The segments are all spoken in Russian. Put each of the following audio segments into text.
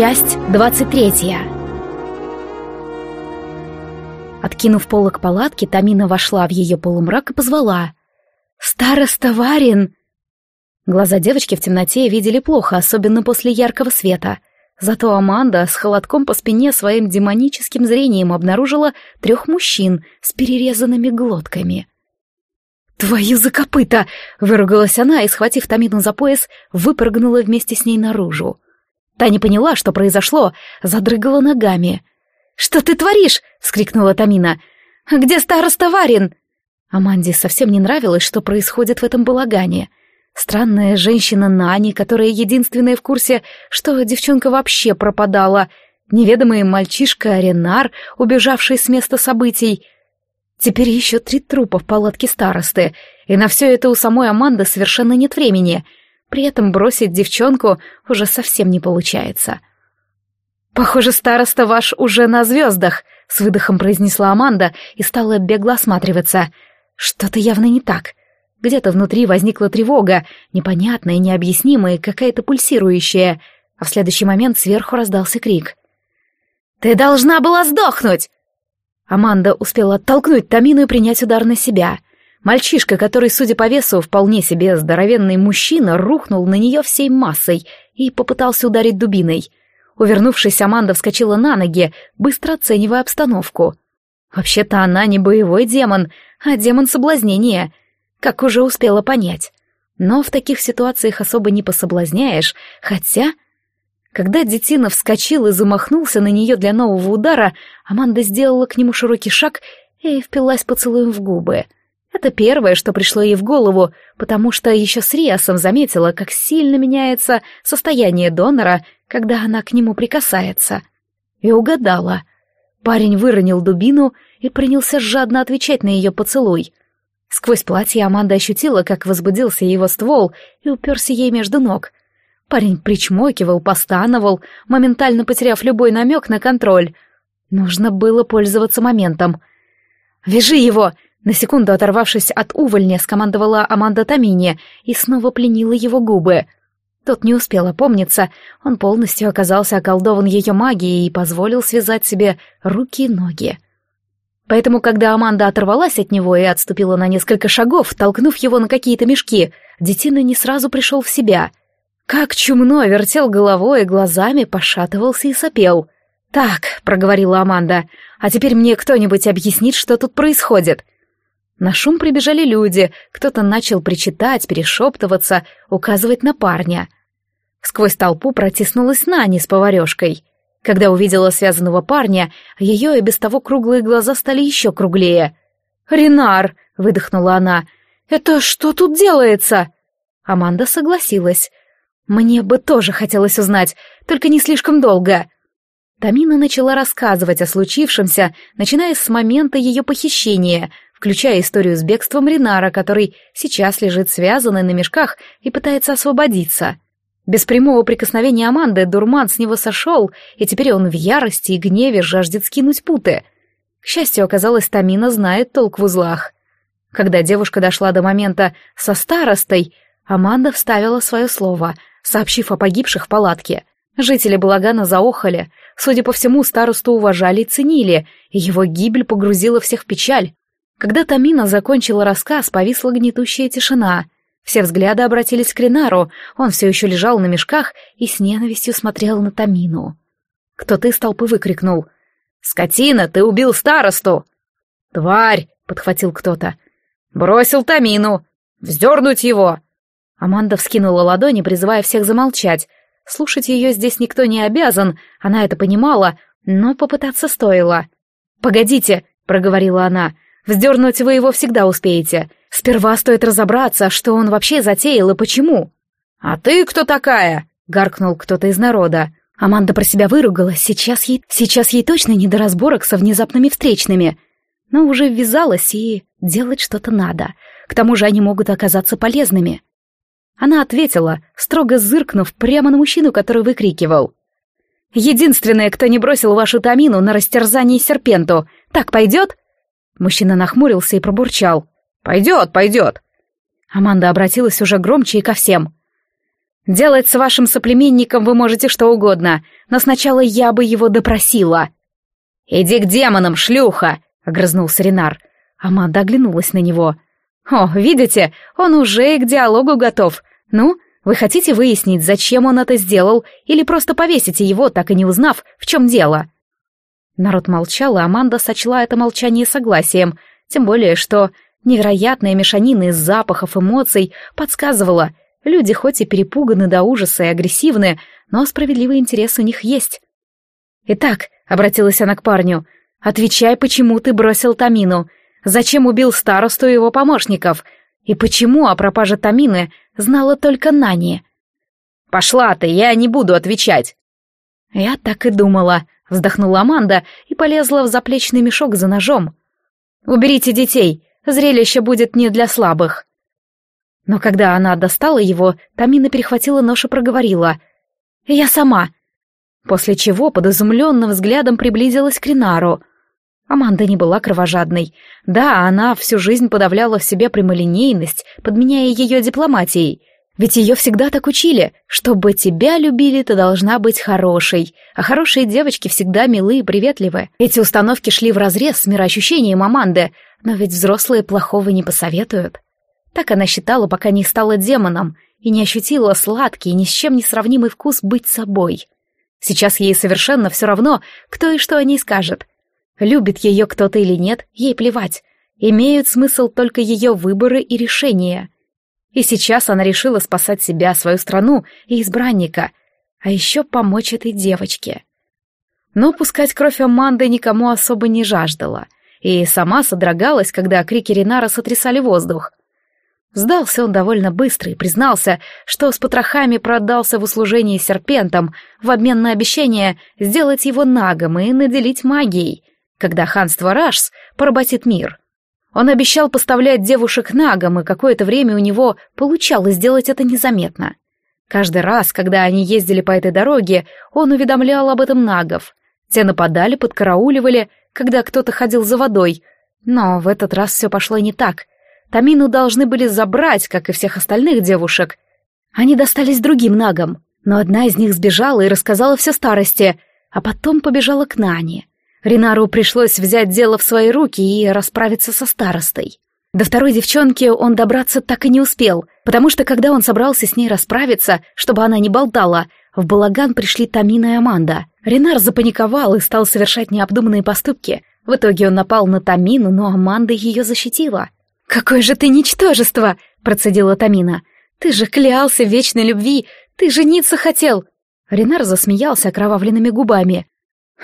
Часть двадцать третья. Откинув полок палатки, Тамина вошла в ее полумрак и позвала. «Староста Варин!» Глаза девочки в темноте видели плохо, особенно после яркого света. Зато Аманда с холодком по спине своим демоническим зрением обнаружила трех мужчин с перерезанными глотками. «Твою за копыта!» — выругалась она и, схватив Тамину за пояс, выпрыгнула вместе с ней наружу. Та не поняла, что произошло, задрыгала ногами. «Что ты творишь?» — вскрикнула Тамина. «Где староста Варин?» Аманде совсем не нравилось, что происходит в этом балагане. Странная женщина Нани, которая единственная в курсе, что девчонка вообще пропадала. Неведомый мальчишка Ренар, убежавший с места событий. Теперь еще три трупа в палатке старосты, и на все это у самой Аманды совершенно нет времени — при этом бросить девчонку уже совсем не получается. «Похоже, староста ваш уже на звездах», — с выдохом произнесла Аманда и стала бегло осматриваться. «Что-то явно не так. Где-то внутри возникла тревога, непонятная, необъяснимая, какая-то пульсирующая, а в следующий момент сверху раздался крик. «Ты должна была сдохнуть!» Аманда успела оттолкнуть Тамину и принять удар на себя — Мальчишка, который, судя по весу, вполне себе здоровенный мужчина, рухнул на нее всей массой и попытался ударить дубиной. Увернувшись, Аманда вскочила на ноги, быстро оценивая обстановку. Вообще-то она не боевой демон, а демон соблазнения, как уже успела понять. Но в таких ситуациях особо не пособлазняешь, хотя... Когда детина вскочил и замахнулся на нее для нового удара, Аманда сделала к нему широкий шаг и впилась поцелуем в губы — это первое, что пришло ей в голову, потому что еще с Риасом заметила, как сильно меняется состояние донора, когда она к нему прикасается. И угадала. Парень выронил дубину и принялся жадно отвечать на ее поцелуй. Сквозь платье Аманда ощутила, как возбудился его ствол и уперся ей между ног. Парень причмокивал, постановал, моментально потеряв любой намек на контроль. Нужно было пользоваться моментом. «Вяжи его!» На секунду оторвавшись от увольня, скомандовала Аманда Тамине и снова пленила его губы. Тот не успел опомниться, он полностью оказался околдован ее магией и позволил связать себе руки и ноги. Поэтому, когда Аманда оторвалась от него и отступила на несколько шагов, толкнув его на какие-то мешки, детина не сразу пришел в себя. Как чумно вертел головой и глазами, пошатывался и сопел. «Так», — проговорила Аманда, — «а теперь мне кто-нибудь объяснит, что тут происходит?» На шум прибежали люди, кто-то начал причитать, перешептываться, указывать на парня. Сквозь толпу протиснулась Нани с поварешкой. Когда увидела связанного парня, ее и без того круглые глаза стали еще круглее. «Ренар!» — выдохнула она. «Это что тут делается?» Аманда согласилась. «Мне бы тоже хотелось узнать, только не слишком долго». Тамина начала рассказывать о случившемся, начиная с момента ее похищения, включая историю с бегством Ринара, который сейчас лежит связанный на мешках и пытается освободиться. Без прямого прикосновения Аманды дурман с него сошел, и теперь он в ярости и гневе жаждет скинуть путы. К счастью, оказалось, Тамина знает толк в узлах. Когда девушка дошла до момента со старостой, Аманда вставила свое слово, сообщив о погибших в палатке. Жители Балагана заохали. Судя по всему, старосту уважали и ценили, и его гибель погрузила всех в печаль. Когда Тамина закончила рассказ, повисла гнетущая тишина. Все взгляды обратились к Ренару, он все еще лежал на мешках и с ненавистью смотрел на Тамину. Кто-то из толпы выкрикнул. «Скотина, ты убил старосту!» «Тварь!» — подхватил кто-то. «Бросил Тамину! Вздернуть его!» Аманда вскинула ладони, призывая всех замолчать. Слушать ее здесь никто не обязан, она это понимала, но попытаться стоило. «Погодите!» — проговорила она. Вздернуть вы его всегда успеете. Сперва стоит разобраться, что он вообще затеял и почему». «А ты кто такая?» — гаркнул кто-то из народа. Аманда про себя выругалась, сейчас ей, сейчас ей точно не до разборок со внезапными встречными. Но уже ввязалась, и делать что-то надо. К тому же они могут оказаться полезными. Она ответила, строго зыркнув прямо на мужчину, который выкрикивал. «Единственное, кто не бросил вашу Тамину на растерзание серпенту. Так пойдет?» Мужчина нахмурился и пробурчал. «Пойдет, пойдет». Аманда обратилась уже громче и ко всем. Делать с вашим соплеменником вы можете что угодно, но сначала я бы его допросила». «Иди к демонам, шлюха!» — огрызнулся Ренар. Аманда оглянулась на него. «О, видите, он уже и к диалогу готов. Ну, вы хотите выяснить, зачем он это сделал, или просто повесите его, так и не узнав, в чем дело?» Народ молчал, и Аманда сочла это молчание согласием, тем более, что невероятная мешанина из запахов, эмоций подсказывала, люди хоть и перепуганы до ужаса и агрессивны, но справедливый интерес у них есть. «Итак», — обратилась она к парню, — «отвечай, почему ты бросил Тамину? Зачем убил старосту и его помощников? И почему о пропаже Тамины знала только Нани?» «Пошла ты, я не буду отвечать!» «Я так и думала», — вздохнула Аманда и полезла в заплечный мешок за ножом. «Уберите детей, зрелище будет не для слабых». Но когда она достала его, Тамина перехватила нож и проговорила. «Я сама». После чего под изумленным взглядом приблизилась к Ринару. Аманда не была кровожадной. Да, она всю жизнь подавляла в себе прямолинейность, подменяя ее дипломатией. Ведь ее всегда так учили. Чтобы тебя любили, ты должна быть хорошей. А хорошие девочки всегда милы и приветливы. Эти установки шли вразрез с мироощущением Аманды, но ведь взрослые плохого не посоветуют. Так она считала, пока не стала демоном и не ощутила сладкий, ни с чем не сравнимый вкус быть собой. Сейчас ей совершенно все равно, кто и что о ней скажет. Любит ее кто-то или нет, ей плевать. Имеют смысл только ее выборы и решения — и сейчас она решила спасать себя, свою страну и избранника, а еще помочь этой девочке. Но пускать кровь Аманды никому особо не жаждала, и сама содрогалась, когда крики Ринара сотрясали воздух. Сдался он довольно быстро и признался, что с потрохами продался в услужении серпентам в обмен на обещание сделать его нагом и наделить магией, когда ханство Рашс поработит мир. Он обещал поставлять девушек нагом, и какое-то время у него получалось сделать это незаметно. Каждый раз, когда они ездили по этой дороге, он уведомлял об этом нагов. Те нападали, подкарауливали, когда кто-то ходил за водой. Но в этот раз все пошло не так. Тамину должны были забрать, как и всех остальных девушек. Они достались другим нагам, но одна из них сбежала и рассказала все старости, а потом побежала к Нане. Ринару пришлось взять дело в свои руки и расправиться со старостой. До второй девчонки он добраться так и не успел, потому что когда он собрался с ней расправиться, чтобы она не болтала, в балаган пришли Тамина и Аманда. Ренар запаниковал и стал совершать необдуманные поступки. В итоге он напал на Тамину, но Аманда ее защитила. «Какое же ты ничтожество!» — процедила Тамина. «Ты же клялся в вечной любви! Ты жениться хотел!» Ренар засмеялся окровавленными губами.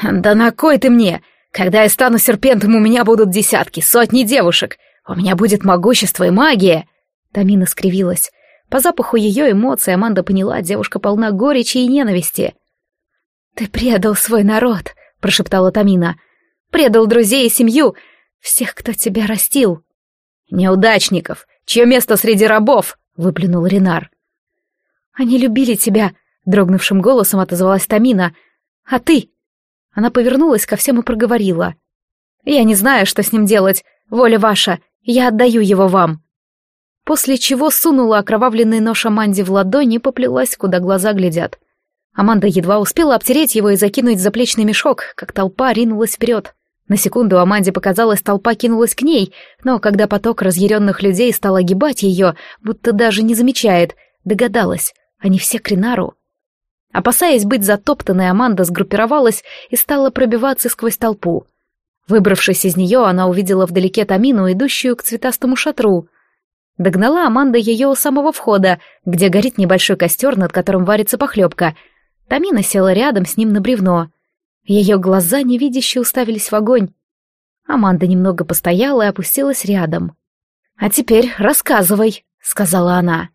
«Да на кой ты мне? Когда я стану серпентом, у меня будут десятки, сотни девушек. У меня будет могущество и магия!» Тамина скривилась. По запаху ее эмоций Аманда поняла, девушка полна горечи и ненависти. «Ты предал свой народ», — прошептала Тамина. «Предал друзей и семью, всех, кто тебя растил». «Неудачников! Чье место среди рабов?» — выплюнул Ренар. «Они любили тебя», — дрогнувшим голосом отозвалась Тамина. «А ты? Она повернулась ко всем и проговорила. «Я не знаю, что с ним делать. Воля ваша. Я отдаю его вам». После чего сунула окровавленный нож Аманде в ладонь и поплелась, куда глаза глядят. Аманда едва успела обтереть его и закинуть в заплечный мешок, как толпа ринулась вперед. На секунду Аманде показалось, толпа кинулась к ней, но когда поток разъяренных людей стал огибать ее, будто даже не замечает, догадалась, они все к Ринару. Опасаясь быть затоптанной, Аманда сгруппировалась и стала пробиваться сквозь толпу. Выбравшись из нее, она увидела вдалеке Тамину, идущую к цветастому шатру. Догнала Аманда ее у самого входа, где горит небольшой костер, над которым варится похлебка. Тамина села рядом с ним на бревно. Ее глаза невидяще уставились в огонь. Аманда немного постояла и опустилась рядом. «А теперь рассказывай», — сказала она.